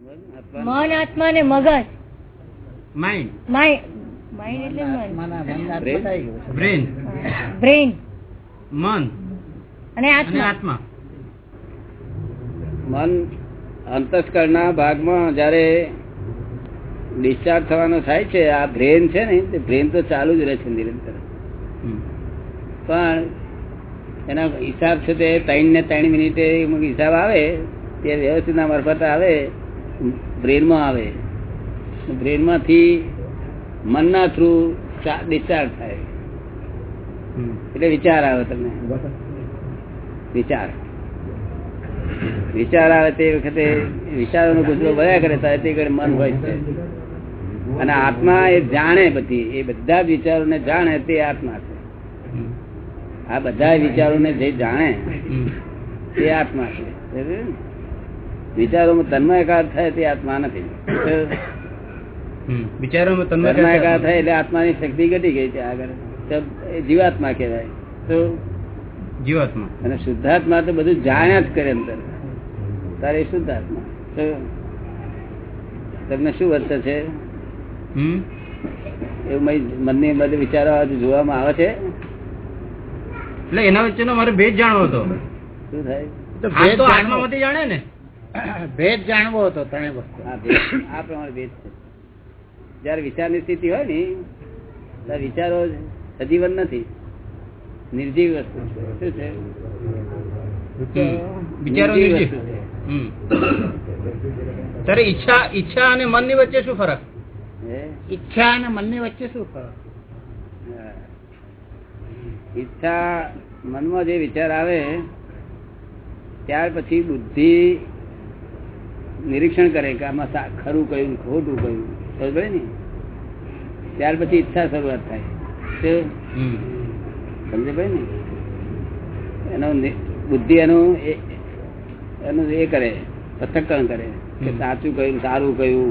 મન આત્મા ને મગજ. માઇન્ડ માઇન્ડ માઇન્ડ એટલે મન. બ્રેન બ્રેન મન. અને આત્મા. આત્મા. મન અંતસ્કરણના ભાગમાં જયારે ડિસ્ચાર્જ થવાનો થાય છે આ બ્રેન છે ને તે બ્રેન તો ચાલુ જ રહે છે નિરંતર. પણ એના હિસાબ છે તે ત્રણ ને ત્રણ મિનિટે હિસાબ આવે તે વ્યવસ્થિત ના મારફત આવે બ્રેનમાં આવે. બ્રેનમાંથી મનના થ્રુ ડિસ્ચાર્જ થાય. એટલે વિચાર આવે તમને. વિચાર. વિચાર આવે તે વખતે વિચારોનો ગુજરો ભર્યા કરે ત્યારે તે ઘડી મન હોય છે. અને આત્મા એ જાણે બધી એ બધા જ વિચારોને જાણે તે આત્મા છે. આ બધા વિચારોને જે જાણે તે આત્મા છે. ને? વિચારોમાં તન્મયકાર થાય તે આત્મા નથી. વિચારોમાં તન્મયકાર થાય. એટલે આત્માની શક્તિ ઘટી ગઈ છે આગળ. જીવાત્મા કહેવાય. તો જીવાત્મા. અને શુદ્ધાત્મા તો બધું જાણ્યા જ કરે અંદર. તારે શુદ્ધાત્મા. તમને શું વર્ત છે? એવું મય- મનની અંદર વિચારો જોવામાં આવે છે? એટલે એના વચ્ચેનો મારે ભેદ જાણવો હતો. શું થાય? તો ભેદ તો આત્મામાંથી જાણે ને. ભેદ જાણવો હતો ત્રણેય વસ્તુ. આ પ્રમાણે ભેદ છે. જયારે વિચારની સ્થિતિ હોય ને ત્યારે વિચારો સજીવન નથી. નિર્જીવ વસ્તુ છે. શું છે. ત્યારે ઈચ્છા ઈચ્છા અને મનની વચ્ચે શું ફરક? ઈચ્છા અને મનની વચ્ચે શું ફરક? ઈચ્છા મનમાં જે વિચાર આવે ત્યાર પછી બુદ્ધિ નિરીક્ષણ કરે કે આમાં ખરું કયું ખોટું કયું. સમજ ને? ત્યાર પછી ઈચ્છા શરૂઆત થાય. સમજે ભાઈ ને? એનો બુદ્ધિ એનું એનું એ કરે પૃથક્કરણ કરે કે સાચું કયું સારું કયું.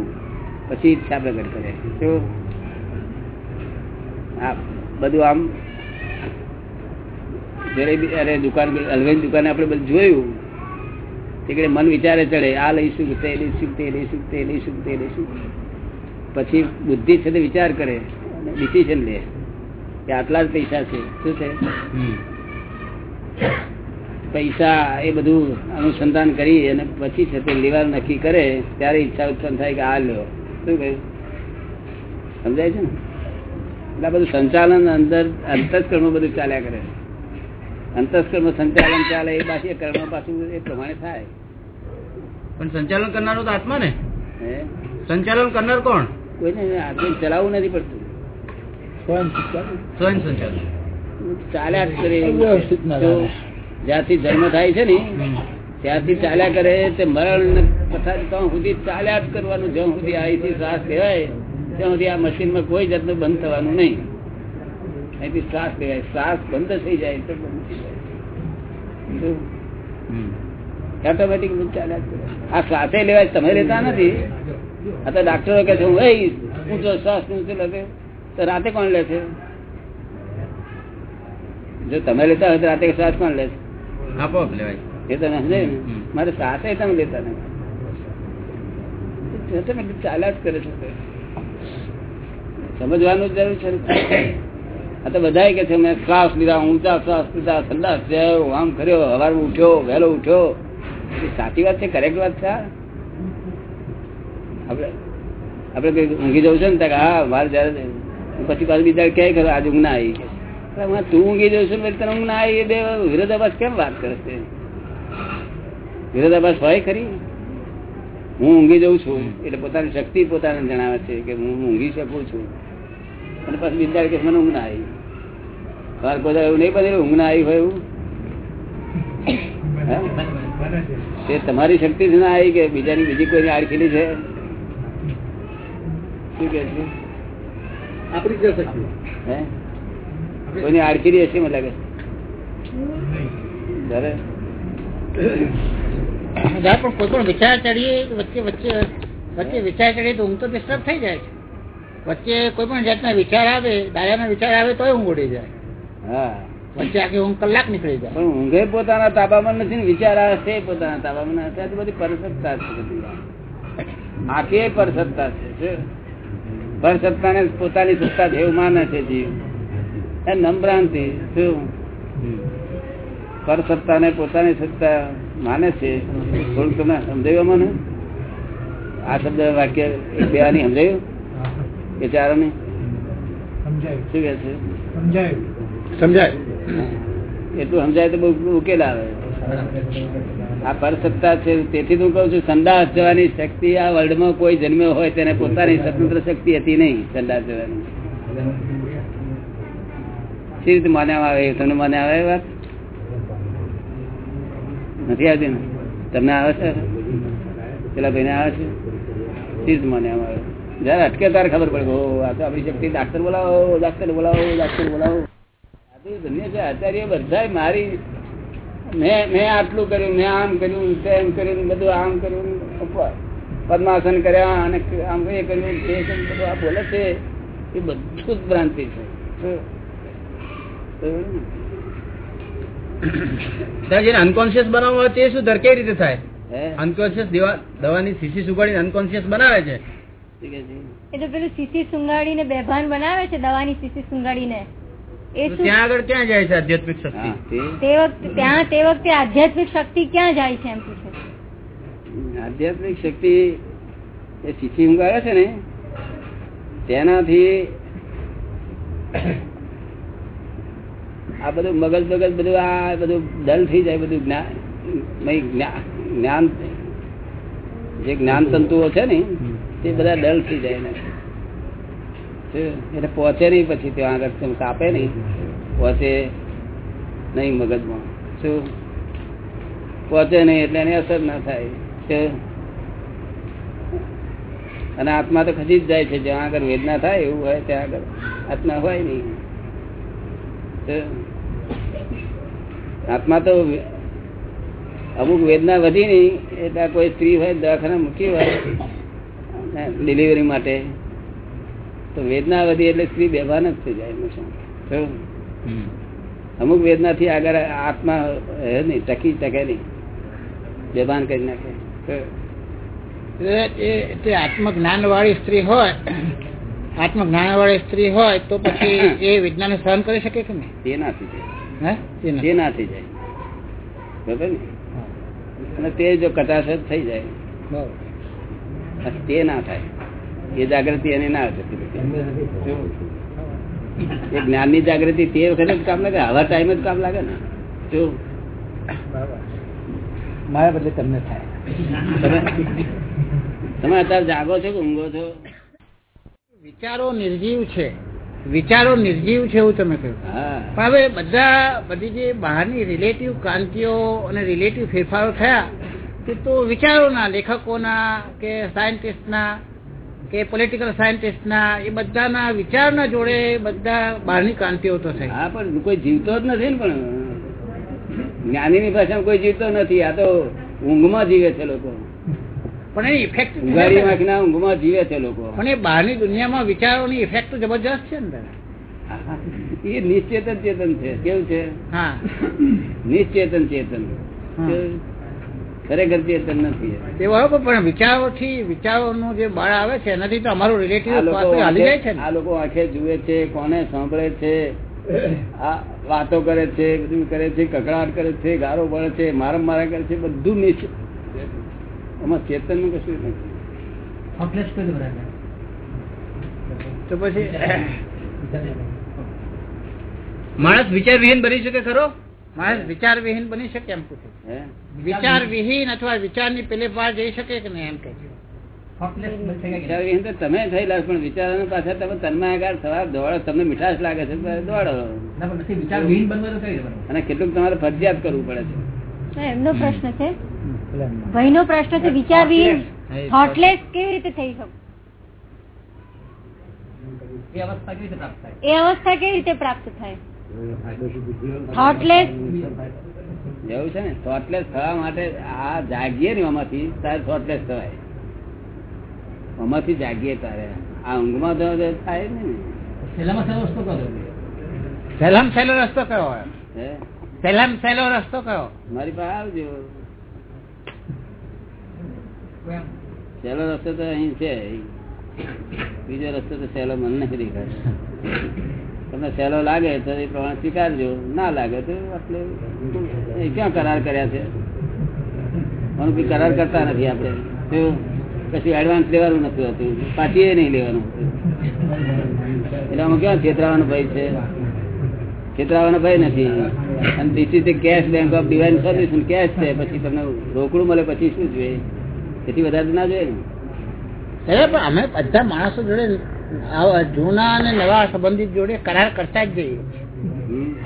પછી ઈચ્છા પ્રગટ કરે. શું આ બધું આમ જયારે અરે દુકાન હલવાની દુકાને આપણે બધું જોયું તે મન વિચારે ચડે આ લઈશું તે લઈશું તે લઈશું તે લઈશું તે લઈશું. પછી બુદ્ધિ છે તે વિચાર કરે અને ડિસિઝન લે. કે આટલા જ પૈસા છે. શું છે? પૈસા એ બધું અનુસંધાન કરી અને પછી છે તે લેવા નક્કી કરે ત્યારે ઈચ્છા ઉત્પન્ન થાય કે આ લ્યો શું કહ્યું? સમજાય છે ને? એટલે બધું સંચાલન અંદર અંતસ્કર્મ બધું ચાલ્યા કરે. અંતસ્કર્મ સંચાલન ચાલે એ બાહ્ય કર્મ પાછું એ પ્રમાણે થાય. પણ સંચાલન કરનારો તો આત્મા ને સંચાલન કરનાર કોણ? કોઈને આત્મા ચલાવવું નથી પડતું. સ્વયં સંચાલન. ચાલ્યા કરે. જ્યાંથી જન્મ થાય છે ને. ત્યાંથી ચાલ્યા કરે તે મરણ પથારી ત્યાં સુધી ચાલ્યા જ કરવાનું જ્યાં સુધી અહીંથી શ્વાસ કહેવાય ત્યાં સુધી આ મશીનમાં કોઈ જાતનું બંધ થવાનું નહીં. અહીંથી શ્વાસ લેવાય શ્વાસ બંધ થઈ જાય તો બંધ થઈ જાય ઓટોમેટિક આ શ્વાસે લેવાય તમે લેતા નથી. આ તો ડાક્ટરો કહે છે હું એ ઊંચો શ્વાસ ઊંચો લે તો રાતે કોણ લેશે જો તમે લેતા હોય તો રાતે શ્વાસ કોણ લે છે? આપોઆપ લેવાય. એ તમે સમજે મારે સાથે તમે લેતા નથી. ચાલ્યા જ કરે છે. સમજવાનું જરૂર છે. આ તો બધા કે છે, મેં શ્વાસ લીધા, ઊંચા શ્વાસ લીધા ઠંડા થયો, આમ કર્યો હવાર ઉઠ્યો, વહેલો ઉઠ્યો. સાચી વાત છે કરેક્ટ વાત છે? આપણે આપણે કઈ ઊંઘી જવું છે ને હા મારે જયારે, પછી પાછું બીજા ક્યાંય ખરો, આજે ઊંઘ ના આવી. કે તું ઊંઘી જવું છું ને તને ઊંઘ ના આવી. બે વિરોધાભાસ કેમ વાત કરે છે? વિરોધાભાસ હોય ખરી? હું ઊંઘી જઉં છું, એટલે પોતાની શક્તિ પોતાને જણાવે છે કે હું ઊંઘી શકું છું. અને પછી બીજા કે મને ઊંઘ ના આવી. તમારે બધા એવું નહીં બને ઊંઘ ના આવી હોય એવું? તે તમારી શક્તિ જ ના આવી કે બીજાની બીજી કોઈની આડખીલી છે? શું કે છે? આપણી જે શક્તિ. હે? કોઈની આડખીલી હશે મને લાગે જ્યારે પણ કોઈ પણ વિચાર ચડીએ વચ્ચે વચ્ચે વચ્ચે વિચાર ચડીએ તો ઊંઘ તો ડિસ્ટર્બ થઈ જાય છે. વચ્ચે કોઈ પણ જાતના વિચાર આવે દાદાના વિચાર આવે તો ઊંઘ ઉડી જાય. હા. વચ્ચે આખી ઊંઘ કલાક નીકળી જાય. પણ ઊંઘે પોતાના તાબામાં નથી વિચાર આવે છે પોતાના તાબામાં. નથી. આ બધી પરસત્તા છે બધી. આખી પર છે શું? પર પોતાની સત્તા છે એવું માને છે જીવ. એ નમ્રાંતિ શું? પર સત્તાને પોતાની સત્તા માને છે. થોડુંક તમને સમજાયું મને? આ શબ્દ વાક્ય બે આની સમજાયું? કે ચારોની શું કે છે? સમજાય. એટલું સમજાય તો બહુ ઉકેલ આવે. આ પરસત્તા છે તેથી હું કઉ છું સંદાસ જવાની શક્તિ આ વર્લ્ડમાં કોઈ જન્મ્યો હોય તેને પોતાની સ્વતંત્ર શક્તિ હતી નહીં સંદાસ જવાની. સી રીતે માન્યામાં આવે? તમને માને આવે એ વાત? નથી આવતી ને? તમને આવે છે? પેલા ભાઈને આવે છે? સી રીતે માન્યામાં આવે? જયારે અટકે ત્યારે ખબર પડે. આ તો આપણી શક્તિ. ડાક્ટર બોલાવો ડાક્ટર બોલાવો ડાક્ટર બોલાવો. આ તો ધન્ય છે. આચાર્ય બધા મારી મેં મેં આટલું કર્યું મેં આમ કર્યું તેમ કર્યું બધું આમ કર્યું. પદ્માસન કર્યા અને આમ એ કર્યું તે કર્યું બધું આ બોલે છે. એ બધું જ ભ્રાંતિ છે. અનકોન્શિયસ બનાવવા તે શું દર કેવી રીતે થાય? અનકોન્શિયસ દવાની શીશી સુગાડીને અનકોન્શિયસ બનાવે છે. ઠીક છે એ તો પેલું સીસી સુંગાડીને બેભાન બનાવે છે દવાની સીસી સુંગાડીને એ તો શું? ત્યાં આગળ ક્યાં જાય છે આધ્યાત્મિક શક્તિ? તે. તે વખતે ત્યાં તે વખતે આધ્યાત્મિક શક્તિ ક્યાં જાય છે એમ પૂછે આધ્યાત્મિક શક્તિ એ શીખી ઉંગાડે છે ને તેનાથી આ બધું મગજ મગજ બધું આ બધું ડલ થઈ જાય બધું જ્ઞાન મય જ્ઞાન જે જ્ઞાન તંતુઓ છે ને તે બધા ડલ થઈ જાય એટલે પહોંચે નહીં પછી ત્યાં આગળ કાપે નહીં. પહોંચે નહીં મગજમાં. શું? પહોંચે નહીં એટલે એની અસર ના થાય. અને આત્મા તો ખસી જ જાય છે. જ્યાં આગળ વેદના થાય એવું હોય ત્યાં આગળ. આત્મા હોય નહીં. આત્મા તો અમુક વેદના વધી નહીં. એટલે કોઈ સ્ત્રી હોય, દવાખાના મૂકી હોય ડિલિવરી માટે. તો વેદના વધી એટલે સ્ત્રી બેભાન જ થઈ જાય એનું શું? શું? અમુક વેદનાથી આગળ આત્મા હે નહીં ટકી ટકે નહીં. બેભાન કરી નાખે. તે આત્મજ્ઞાન વાળી સ્ત્રી હોય આત્મજ્ઞાન વાળી સ્ત્રી હોય તો પછી એ વિજ્ઞાન સહન કરી શકે કે નહીં? તે ના થઈ જાય. હે? તે. ના. થઈ જાય. બરોબર ને? અને તે જો કટાશ થઈ જાય. બરાબર. તે ના થાય. એ જાગૃતિ એની ના થતી એ જ્ઞાનની જાગૃતિ તે વખતે જ કામ લાગે આવા ટાઈમે જ કામ લાગે ને. જો. મારા બદલે તમને થાય. તમે અત્યારે જાગો છો કે ઊંઘો છો? વિચારો નિર્જીવ છે. વિચારો નિર્જીવ છે એવું તમે કહ્યું. હા. હવે બધા બધી જે બહારની રિલેટિવ ક્રાંતિઓ અને રિલેટિવ ફેરફારો થયા તે તો વિચારોના લેખકોના કે સાયન્ટિસ્ટના કે પોલિટિકલ સાયન્ટિસ્ટના એ બધાના વિચારના જોડે બધા બહારની ક્રાંતિઓ તો થઈ. હા પણ કોઈ જીવતો જ નથી ને પણ જ્ઞાનીની ભાષામાં કોઈ જીવતો નથી. આ તો ઊંઘમાં જીવે છે લોકો. પણ એની ઇફેક્ટ ઉઘાડી નાખીના ઊંઘમાં જીવે છે લોકો. પણ એ બહારની દુનિયામાં વિચારોની ઇફેક્ટ તો જબરજસ્ત છે ને એ નિશ્ચેતન ચેતન છે. કેવું છે? હા. નિશ્ચેતન ચેતન. ખરેખર ચેતન નથી. બરોબર પણ વિચારોથી વિચારોનું જે બળ આવે છે એનાથી તો અમારું રિલેટિવ આ લોકો હાલી જાય છે આંખે- આ લોકો આંખે જુએ છે કોને સાંભળે છે આ વાતો કરે છે બધું કરે છે કકડાટ કરે છે ગારો પડે છે મારમ મારા કરે છે બધું નિશ્ચિત એમાં ચેતનનું કશું નથી. તો પછી માણસ વિચાર વિહીન બની શકે ખરો? માણસ વિચાર વિહીન બની શકે એમ પૂછે વિચાર વિહીન અથવા વિચારની પેલે પાર જઈ શકે કે નહીં એમ કે તમે થયેલા પણ વિચારો પાછા તમે તન્મય થવા દોડો તમને મીઠાશ લાગે છે દોડો અને કેટલુંક તમારે ફરજિયાત કરવું પડે છે. એમનો પ્રશ્ન છે? ભાઈ નો પ્રશ્ન છે વિચાર વિહીન થોટલેસ કેવી રીતે થઈ શકે? એ અવસ્થા કેવી રીતે પ્રાપ્ત થાય? થોટલેસ એવું છે ને થોટલેસ થવા માટે આ જાગીએ ને આમાંથી તારે થોટલેસ થવાય. આમાંથી જાગીએ તારે. આ ઊંઘમાં થાય ને. સહેલામ સહેલો રસ્તો કયો સહેલામ સહેલો રસ્તો કયો મારી પાસે આવજો. સહેલો રસ્તો તો અહીં છે. બીજો રસ્તો તો સહેલો મન નથી દેખાતો. તમને સહેલો લાગે તો એ પ્રમાણે સ્વીકારજો. ના લાગે તો આપણે ક્યાં કરાર કર્યા છે? મને કોઈ કરાર કરતા નથી આપણે. તો એડવાન્સ લેવાનું નથી હોતું. પાછી નહીં લેવાનું. એટલે આમાં ક્યાં છેતરાવાનો ભય છે? છેતરાવાનો ભય નથી. અને this is cash bank of divine solution cash છે. પછી તમને રોકડું મળે પછી શું જોઈએ? એથી વધારે ના જોઈએ ને. પણ અમે બધા માણસો જોડે જૂના અને નવા સંબંધિત જોડે કરાર કરતા જ જઈએ.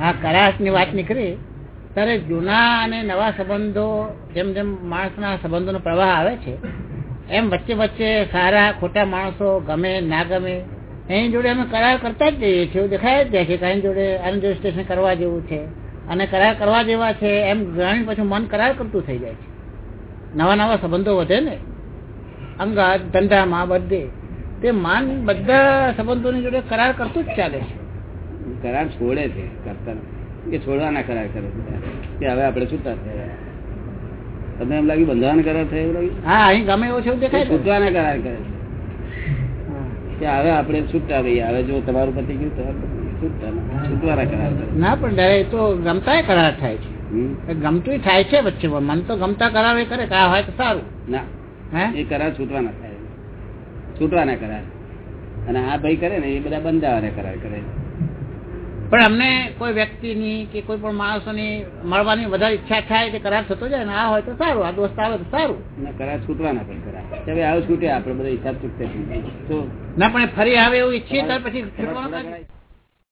આ આ કરારની વાત નીકળી ત્યારે જૂના અને નવા સંબંધો જેમ જેમ માણસના સંબંધોનો પ્રવાહ આવે છે એમ વચ્ચે વચ્ચે સારા ખોટા માણસો ગમે ના ગમે એની જોડે અમે કરાર કરતા જ જઈએ છીએ. દેખાય જ જાય છે કે જોડે આની જોડે સ્ટેશન કરવા જેવું છે. અને કરાર કરવા જેવા છે એમ જાણી પછી મન કરાર કરતું થઈ જાય છે. નવા નવા સંબંધો વધે ને. અંગાત ધંધામાં બધે. તે માન બધા સંબંધોની જોડે કરાર કરતું જ ચાલે છે. કરાર છોડે છે કરતા એ છોડવાના કરાર કરે છે કે હવે આપણે છૂટા થયા તમને એમ લાગ્યું બંધાવાના કરાર થયો એવું લાગ્યું? હા અહીં ગમે એવો છે દેખાય છૂટવાના કરાર કરે છે. કે હવે આપણે છૂટા ભાઈ હવે જો તમારું પતિ ગયું તમારું છૂટતા છૂટવાના કરાર કરે ના પણ ડાયરેક્ટ તો ગમતા કરાર થાય છે. ગમતું થાય છે વચ્ચે મન તો ગમતા કરાર એ કરે કે આ હોય તો સારું. ના. હે? એ કરાર છૂટવાના થાય. છૂટવાના કરાર. અને આ ભાઈ કરે ને એ બધા બંધાવાના કરાર કરે. પણ અમને કોઈ વ્યક્તિની કે કોઈ પણ માણસોની મળવાની વધારે ઈચ્છા થાય કે કરાર થતો જાય ને આ હોય તો સારું આ દોસ્ત આવે તો સારું. કરાર છૂટવાના પણ કરાર. હવે આવું છૂટે આપણે બધા હિસાબ છૂટતા તો ના પણ ફરી આવે એવું ઈચ્છીએ ત્યાર પછી